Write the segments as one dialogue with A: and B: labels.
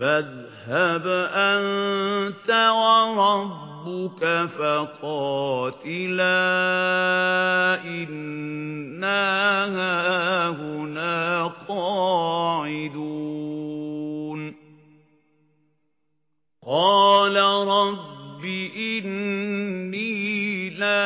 A: فاذهب أنت وربك فقاتلا إنا هاهنا قاعدون. قال رب إني لا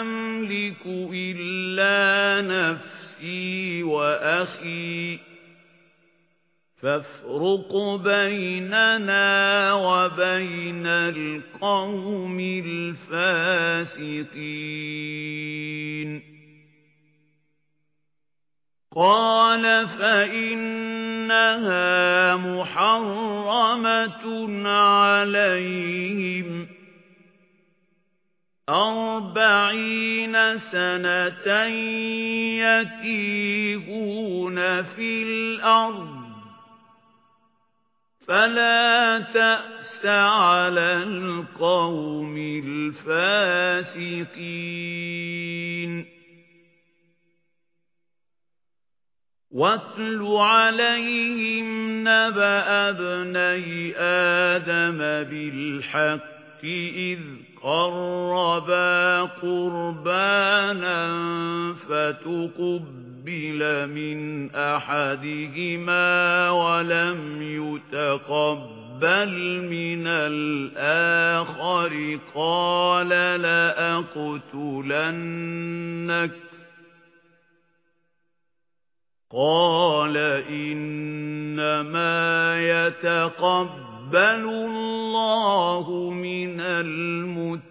A: أملك إلا نفسي وأخي فافرق بيننا وبين القوم الفاسقين. قال فإنها محرمة عليهم. أربعين سنة يتيهون في الأرض. فلا تأس على القوم الفاسقين. واتل عليهم نبأ ابني آدم بالحق إذ قربا قربانا فتقبل تُقْبِلَ مِنْ أَحَدِهِمَا وَلَمْ يُتَقَبَّلْ مِنَ الْآخَرِ قَالَ لَأَقْتُلَنَّكَ قَالَ إِنَّمَا يَتَقَبَّلُ اللَّهُ مِنَ الْمُتَّقِينَ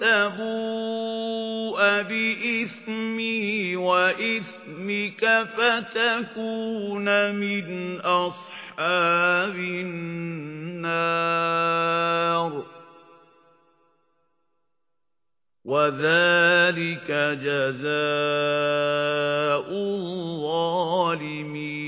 A: تَبُوءَ بِإِثْمِي وَإِثْمِكَ فَتَكُونَ مِنْ أَصْحَابِ النَّارِ وَذَلِكَ جَزَاءُ الظَّالِمِينَ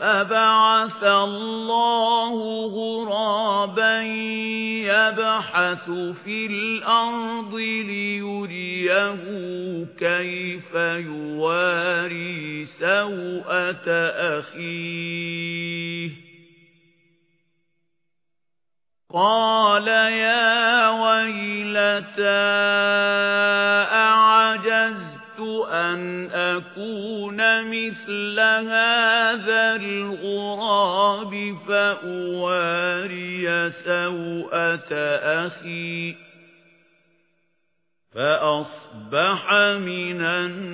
A: فبعث الله غرابا يبحث في الأرض ليريه كيف يواري سوءة أخيه. قال يا ويلتى أكون مثل هذا الغراب فأواري سوءة أخي فأصبح من النادمين.